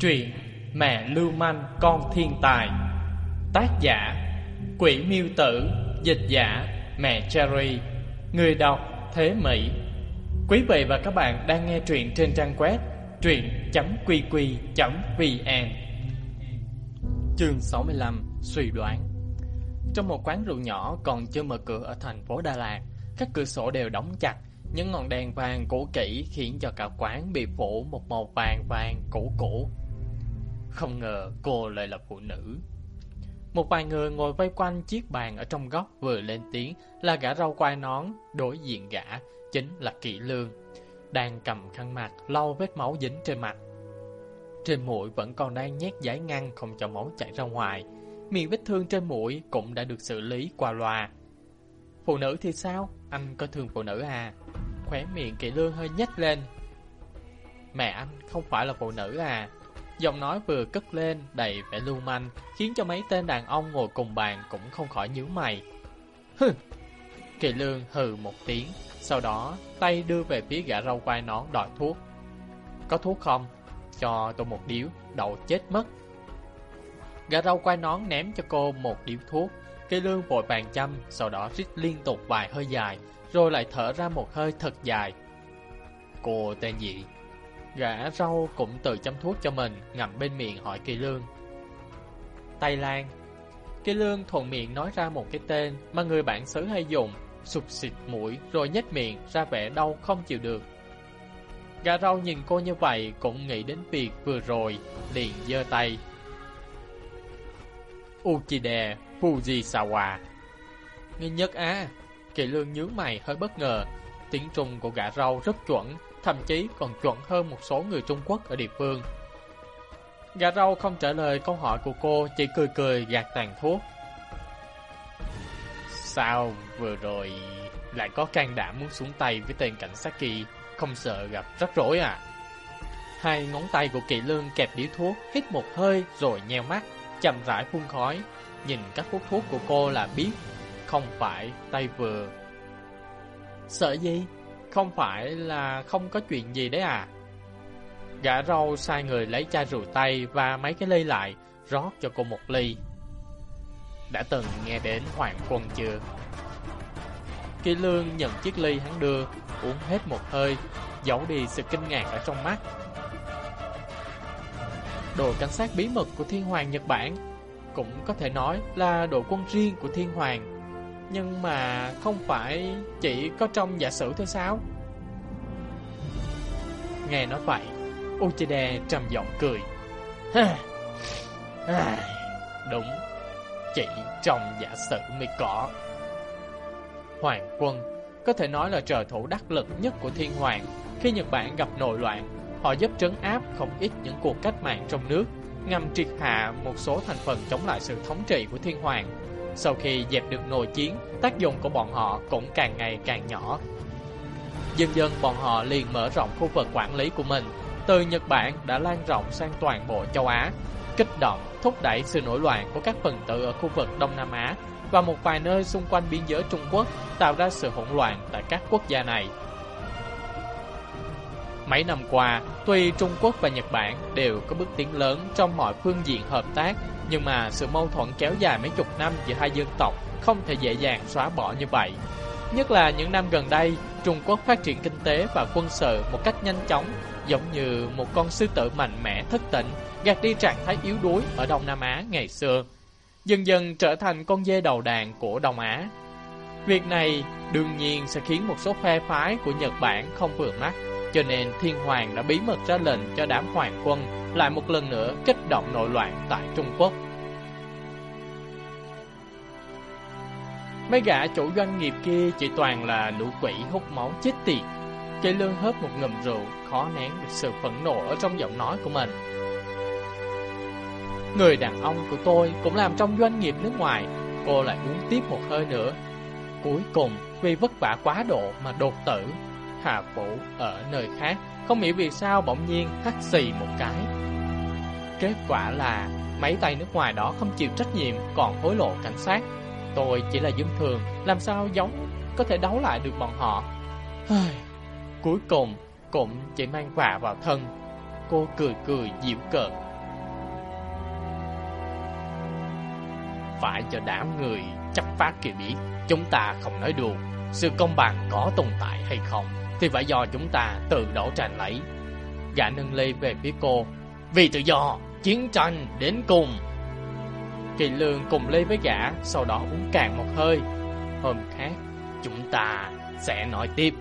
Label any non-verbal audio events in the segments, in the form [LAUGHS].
Truyện Mẹ Lưu Manh, Con Thiên Tài. Tác giả, Quỷ Miêu Tử. Dịch giả, Mẹ Cherry. Người đọc, Thế Mỹ. Quý vị và các bạn đang nghe truyện trên trang web truyện.qq.vn Chương 65 Suy đoán. Trong một quán rượu nhỏ còn chưa mở cửa ở thành phố Đà Lạt, Các cửa sổ đều đóng chặt. Những ngọn đèn vàng cổ kỹ khiến cho cả quán bị phủ một màu vàng vàng cũ cũ. Không ngờ cô lại là phụ nữ. Một vài người ngồi vây quanh chiếc bàn ở trong góc vừa lên tiếng là gã rau quai nón, đối diện gã chính là Kỵ Lương, đang cầm khăn mặt lau vết máu dính trên mặt. Trên mũi vẫn còn đang nhét giấy ngăn không cho máu chảy ra ngoài. Miệng vết thương trên mũi cũng đã được xử lý qua loa. Phụ nữ thì sao? Anh có thương phụ nữ à? Khóe miệng Kỵ Lương hơi nhếch lên. Mẹ anh không phải là phụ nữ à? Giọng nói vừa cất lên đầy vẻ lưu manh, khiến cho mấy tên đàn ông ngồi cùng bàn cũng không khỏi nhíu mày. Hừ! Kỳ lương hừ một tiếng, sau đó tay đưa về phía gã râu quai nón đòi thuốc. Có thuốc không? Cho tôi một điếu, đầu chết mất. Gã râu quai nón ném cho cô một điếu thuốc. Kỳ lương vội vàng chăm, sau đó rít liên tục vài hơi dài, rồi lại thở ra một hơi thật dài. Cô tên gì? Gã rau cũng tự chăm thuốc cho mình, ngậm bên miệng hỏi Kỳ Lương. Tây Lan Kỳ Lương thuận miệng nói ra một cái tên mà người bản xứ hay dùng, sụp xịt mũi rồi nhếch miệng ra vẻ đau không chịu được. Gã rau nhìn cô như vậy cũng nghĩ đến việc vừa rồi, liền giơ tay. Uchide Fujisawa Nguyên nhất á, à? Kỳ Lương nhướng mày hơi bất ngờ, tiếng Trung của gã rau rất chuẩn, thậm chí còn chuẩn hơn một số người Trung Quốc ở địa phương. Gà rau không trả lời câu hỏi của cô, chỉ cười cười gạt tàn thuốc. Sao vừa rồi lại có can đảm muốn xuống tay với tên cảnh sát kỳ, không sợ gặp rắc rối à? Hai ngón tay của Kỵ Lương kẹp điếu thuốc, hít một hơi rồi nheo mắt, chậm rãi phun khói. Nhìn cách hút thuốc của cô là biết, không phải tay vừa. Sợ gì? Không phải là không có chuyện gì đấy à? Gã râu sai người lấy chai rượu tay và mấy cái ly lại, rót cho cô một ly. Đã từng nghe đến Hoàng Quân chưa? Kỳ lương nhận chiếc ly hắn đưa, uống hết một hơi, giấu đi sự kinh ngạc ở trong mắt. Đội cảnh sát bí mật của Thiên Hoàng Nhật Bản cũng có thể nói là đội quân riêng của Thiên Hoàng nhưng mà không phải chỉ có trong giả sử thôi sao? Nghe nói vậy, Uchide trầm giọng cười. Đúng, chỉ trong giả sử mới có. Hoàng quân có thể nói là trợ thủ đắc lực nhất của thiên hoàng. Khi Nhật Bản gặp nội loạn, họ giúp trấn áp không ít những cuộc cách mạng trong nước, ngầm triệt hạ một số thành phần chống lại sự thống trị của thiên hoàng. Sau khi dẹp được nội chiến, tác dụng của bọn họ cũng càng ngày càng nhỏ. Dần dần bọn họ liền mở rộng khu vực quản lý của mình, từ Nhật Bản đã lan rộng sang toàn bộ châu Á, kích động, thúc đẩy sự nổi loạn của các phần tử ở khu vực Đông Nam Á và một vài nơi xung quanh biên giới Trung Quốc tạo ra sự hỗn loạn tại các quốc gia này. Mấy năm qua, tuy Trung Quốc và Nhật Bản đều có bước tiến lớn trong mọi phương diện hợp tác, nhưng mà sự mâu thuẫn kéo dài mấy chục năm giữa hai dân tộc không thể dễ dàng xóa bỏ như vậy. Nhất là những năm gần đây, Trung Quốc phát triển kinh tế và quân sự một cách nhanh chóng, giống như một con sư tử mạnh mẽ thức tỉnh, gạt đi trạng thái yếu đuối ở Đông Nam Á ngày xưa, dần dần trở thành con dê đầu đàn của Đông Á. Việc này đương nhiên sẽ khiến một số phe phái của Nhật Bản không vừa mắt, cho nên Thiên Hoàng đã bí mật ra lệnh cho đám hoàng quân lại một lần nữa kích động nội loạn tại Trung Quốc. Mấy gã chủ doanh nghiệp kia chỉ toàn là lũ quỷ hút máu chết tiệt. Cây lương hớp một ngụm rượu, khó nén được sự phẫn nộ ở trong giọng nói của mình. Người đàn ông của tôi cũng làm trong doanh nghiệp nước ngoài, cô lại uống tiếp một hơi nữa. Cuối cùng, vì vất vả quá độ mà đột tử, Hà Vũ ở nơi khác. Không hiểu vì sao bỗng nhiên hắt xì một cái. Kết quả là Mấy tay nước ngoài đó không chịu trách nhiệm, Còn hối lộ cảnh sát. Tôi chỉ là dân thường, Làm sao giống có thể đấu lại được bọn họ? Cuối cùng Cũng chỉ mang quà vào thân. Cô cười cười dịu cợt. Phải cho đám người chấp pháp kỳ biết Chúng ta không nói được Sự công bằng có tồn tại hay không? Thì phải do chúng ta tự đổ tranh lấy. Gã nâng ly về phía cô. Vì tự do Chiến tranh đến cùng. Kỳ lương cùng ly với gã Sau đó uống cạn một hơi. Hôm khác chúng ta sẽ nói tiếp.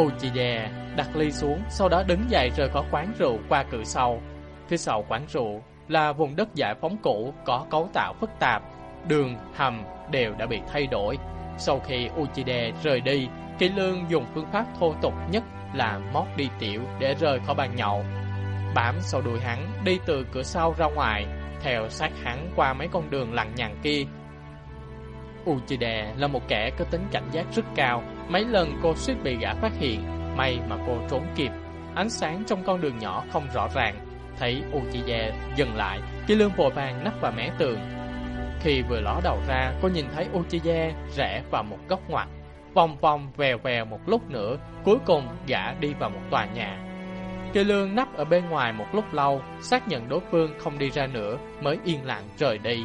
Uchide đặt ly xuống Sau đó đứng dậy rời khỏi quán rượu qua cửa sau. Phía sau quán rượu là vùng đất giải phóng cũ có cấu tạo phức tạp, đường, hầm đều đã bị thay đổi. Sau khi Uchide rời đi, Kỳ Lương dùng phương pháp thô tục nhất là mót đi tiểu để rời khỏi bàn nhậu. Bám sau đuôi hắn, đi từ cửa sau ra ngoài, theo sát hắn qua mấy con đường lằng nhằng kia. Uchide là một kẻ có tính cảnh giác rất cao, mấy lần cô suýt bị gã phát hiện, may mà cô trốn kịp. Ánh sáng trong con đường nhỏ không rõ ràng, Thấy Uchide dừng lại, Kỳ Lương vội vàng nắp vào mé tường. Khi vừa ló đầu ra, cô nhìn thấy Uchiha rẽ vào một góc ngoặt, vòng vòng vèo vèo một lúc nữa, cuối cùng gã đi vào một tòa nhà. Kỳ Lương nắp ở bên ngoài một lúc lâu, xác nhận đối phương không đi ra nữa, mới yên lặng rời đi.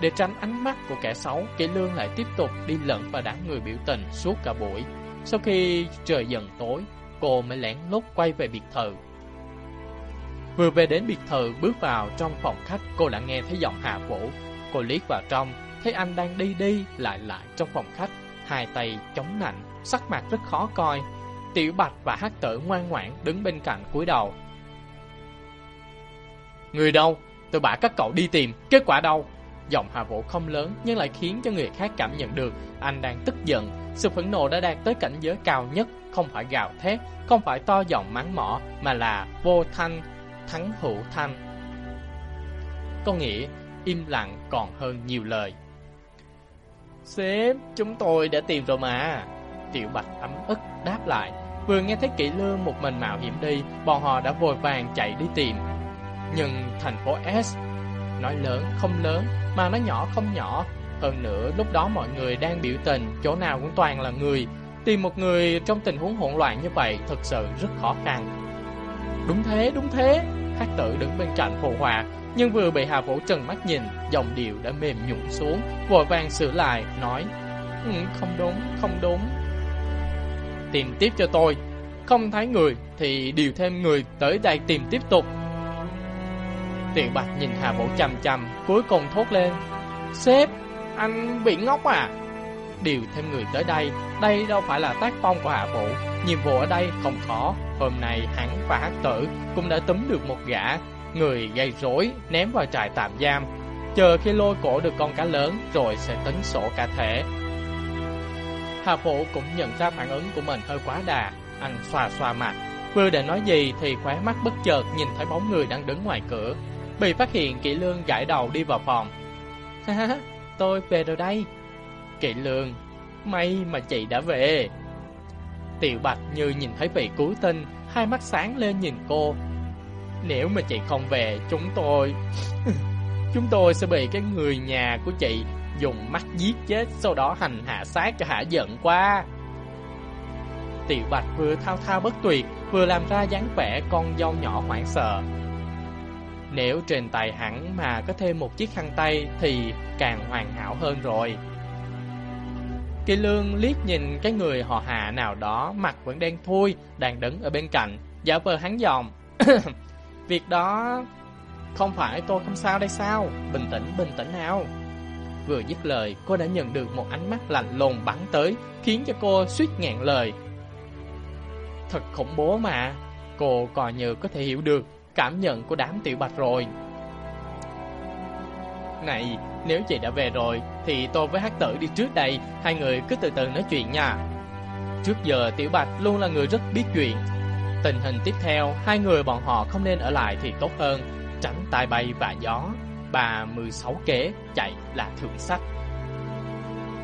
Để tránh ánh mắt của kẻ xấu, Kỳ Lương lại tiếp tục đi lẫn vào đám người biểu tình suốt cả buổi. Sau khi trời dần tối, cô mới lén lút quay về biệt thự. Vừa về đến biệt thự bước vào trong phòng khách cô đã nghe thấy giọng Hà Vũ. Cô liếc vào trong, thấy anh đang đi đi lại lại trong phòng khách, hai tay chống nạnh, sắc mặt rất khó coi. Tiểu Bạch và Hát Tử ngoan ngoãn đứng bên cạnh cúi đầu. Người đâu? Tôi bảo các cậu đi tìm, kết quả đâu? Giọng Hà Vũ không lớn nhưng lại khiến cho người khác cảm nhận được anh đang tức giận. Sự phẫn nộ đã đạt tới cảnh giới cao nhất, không phải gào thét, không phải to giọng mắng mỏ, mà là vô thanh, thắng hữu thanh. Có nghĩa, im lặng còn hơn nhiều lời. Sếp, chúng tôi đã tìm rồi mà. Tiểu Bạch ấm ức đáp lại. Vừa nghe thấy kỹ lương một mình mạo hiểm đi, bọn họ đã vội vàng chạy đi tìm. Nhưng thành phố S, nói lớn không lớn, mà nói nhỏ không nhỏ. Hơn nữa, lúc đó mọi người đang biểu tình, chỗ nào cũng toàn là người. Tìm một người trong tình huống hỗn loạn như vậy thật sự rất khó khăn. Đúng thế, đúng thế. Hát tử đứng bên cạnh phù hòa, nhưng vừa bị Hà Vũ trần mắt nhìn, dòng điệu đã mềm nhũn xuống, vội vàng sửa lại, nói, ừ, không đúng, không đúng. Tìm tiếp cho tôi, không thấy người thì điều thêm người tới đây tìm tiếp tục. Tiểu Bạch nhìn Hà Vũ chằm chằm, cuối cùng thốt lên, Sếp, anh bị ngốc à? Điều thêm người tới đây, đây đâu phải là tác phong của Hạ Vũ, nhiệm vụ ở đây không khó, Hôm nay hắn và hát tử cũng đã túm được một gã Người gây rối ném vào trại tạm giam Chờ khi lôi cổ được con cá lớn Rồi sẽ tính sổ cả thể. Hà Phụ cũng nhận ra phản ứng của mình hơi quá đà Anh xoa xoa mặt. Vừa để nói gì thì khóe mắt bất chợt Nhìn thấy bóng người đang đứng ngoài cửa Bị phát hiện Kỵ lương gãi đầu đi vào phòng. Ha [LAUGHS] tôi về rồi đây. Kỵ lương May mà chị đã về. Tiểu Bạch như nhìn thấy vị cứu tinh, hai mắt sáng lên nhìn cô. Nếu mà chị không về, chúng tôi... [LAUGHS] chúng tôi sẽ bị cái người nhà của chị dùng mắt giết chết, sau đó hành hạ sát cho hả giận quá. Tiểu Bạch vừa thao thao bất tuyệt, vừa làm ra dáng vẻ con dâu nhỏ hoảng sợ. Nếu trên tay hẳn mà có thêm một chiếc khăn tay thì càng hoàn hảo hơn rồi. Kỳ lương liếc nhìn cái người họ hạ nào đó mặt vẫn đen thui đang đứng ở bên cạnh, giả vờ hắn giọng. [CLEARS THROAT] Việc đó không phải tôi không sao đây sao? Bình tĩnh, bình tĩnh nào. Vừa dứt lời, cô đã nhận được một ánh mắt lạnh lùng bắn tới, khiến cho cô suýt ngẹn lời. Thật khủng bố mà, cô còn như có thể hiểu được cảm nhận của đám tiểu bạch rồi. Này, nếu chị đã về rồi Thì tôi với hát tử đi trước đây Hai người cứ từ từ nói chuyện nha Trước giờ Tiểu Bạch luôn là người rất biết chuyện Tình hình tiếp theo Hai người bọn họ không nên ở lại thì tốt hơn. Tránh tai bay và gió. Bà 16 kế chạy là thượng sách.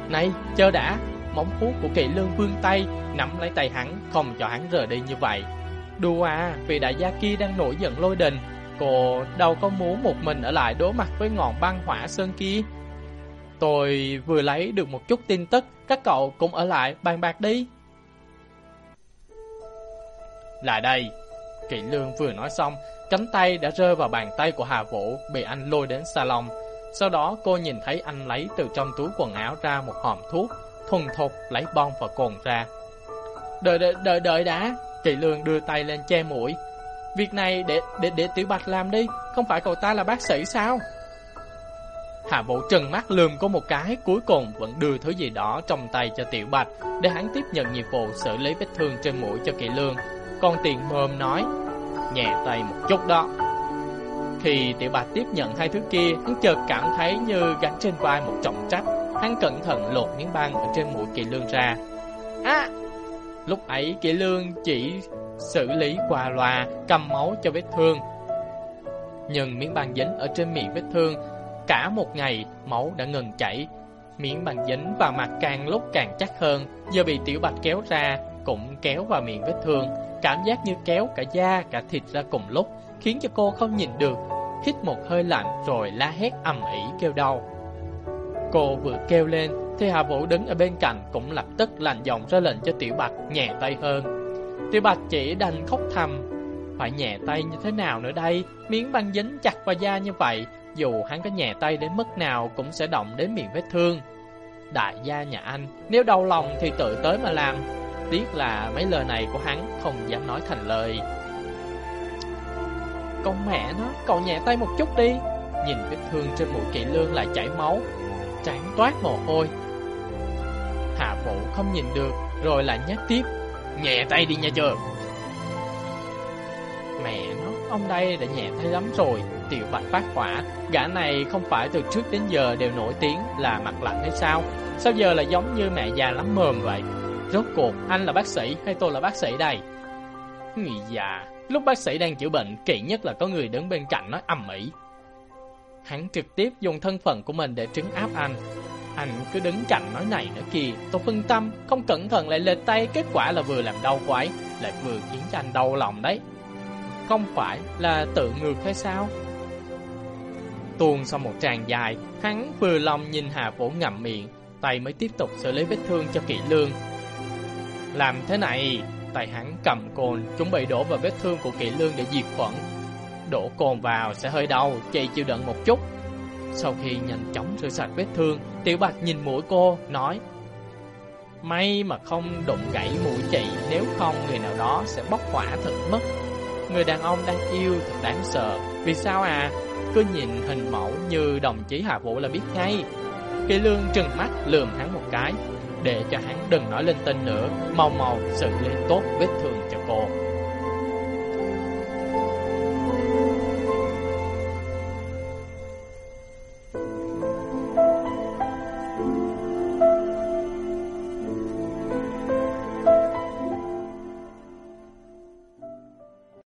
Này chờ đã. Móng vuốt của kỳ lương vương tay Nắm lấy tay hắn Không cho hắn rời đi như vậy. Đùa à Vì đại gia kia đang nổi giận lôi đình. Cô đâu có muốn một mình ở lại đối mặt với ngọn băng hỏa sơn kia. Tôi vừa lấy được một chút tin tức, các cậu cũng ở lại bàn bạc đi là đây. Kỵ Lương vừa nói xong, cánh tay đã rơi vào bàn tay của Hà Vũ, bị anh lôi đến salon. Sau đó cô nhìn thấy anh lấy từ trong túi quần áo ra một hòm thuốc, thuần thục lấy bong và cồn ra. Đợi đợi đợi đợi đã, Kỵ Lương đưa tay lên che mũi. Việc này để để để Tiểu Bạch làm đi, không phải cậu ta là bác sĩ sao? Hạ Vũ trừng mắt lườm có một cái, cuối cùng vẫn đưa thứ gì đó trong tay cho Tiểu Bạch để hắn tiếp nhận nhiệm vụ xử lý vết thương trên mũi cho Kỵ Lương. Còn tiền mồm nói, nhẹ tay một chút đó. Khi Tiểu Bạch tiếp nhận hai thứ kia, hắn chợt cảm thấy như gánh trên vai một trọng trách. Hắn cẩn thận lột miếng băng ở trên mũi Kỵ Lương ra. À! Lúc ấy Kỵ Lương chỉ xử lý qua loa, cầm máu cho vết thương. Nhưng miếng băng dính ở trên miệng vết thương Cả một ngày, máu đã ngừng chảy. Miệng bằng dính vào mặt càng lúc càng chắc hơn, giờ bị tiểu bạch kéo ra, cũng kéo vào miệng vết thương. Cảm giác như kéo cả da, cả thịt ra cùng lúc, khiến cho cô không nhìn được. Hít một hơi lạnh rồi la hét ầm ĩ kêu đau. Cô vừa kêu lên, thì Hà Vũ đứng ở bên cạnh cũng lập tức lành giọng ra lệnh cho Tiểu Bạch nhẹ tay hơn. Tiểu Bạch chỉ đành khóc thầm. Phải nhẹ tay như thế nào nữa đây? Miếng băng dính chặt vào da như vậy, dù hắn có nhẹ tay đến mức nào cũng sẽ động đến miệng vết thương. Đại gia nhà anh, nếu đau lòng thì tự tới mà làm. Tiếc là mấy lời này của hắn không dám nói thành lời. Con mẹ nó, cậu nhẹ tay một chút đi. Nhìn vết thương trên mũi kỵ lương lại chảy máu, trán toát mồ hôi. Hạ phụ không nhìn được, rồi lại nhắc tiếp. Nhẹ tay đi nha chưa. Mẹ nó, ông đây đã nhẹ thấy lắm rồi. Tiểu Bạch phát hỏa, gã này không phải từ trước đến giờ đều nổi tiếng là mặt lạnh hay sao? Sao giờ là giống như mẹ già lắm mồm vậy? Rốt cuộc, anh là bác sĩ hay tôi là bác sĩ đây? Người già, lúc bác sĩ đang chữa bệnh, kỵ nhất là có người đứng bên cạnh nói ầm ĩ. Hắn trực tiếp dùng thân phận của mình để trứng áp anh. Anh cứ đứng cạnh nói này nói kia, tôi phân tâm, không cẩn thận lại lệch tay, kết quả là vừa làm đau quái, lại vừa khiến cho anh đau lòng đấy. Không phải là tự ngược hay sao? Tuôn sau một tràng dài, hắn vừa lòng nhìn Hà Vũ ngậm miệng, tay mới tiếp tục xử lý vết thương cho kỹ lương. Làm thế này, tay hắn cầm cồn, chuẩn bị đổ vào vết thương của kỹ lương để diệt khuẩn. Đổ cồn vào sẽ hơi đau, chị chịu đựng một chút. Sau khi nhanh chóng rửa sạch vết thương, Tiểu Bạch nhìn mũi cô, nói May mà không đụng gãy mũi chị, nếu không người nào đó sẽ bốc hỏa thật mất. Người đàn ông đang yêu thật đáng sợ. Vì sao à? Cứ nhìn hình mẫu như đồng chí Hạ Vũ là biết ngay Kỳ lương trừng mắt lườm hắn một cái, Để cho hắn đừng nói lên tên nữa, Mau mau xử lý tốt vết thương cho cô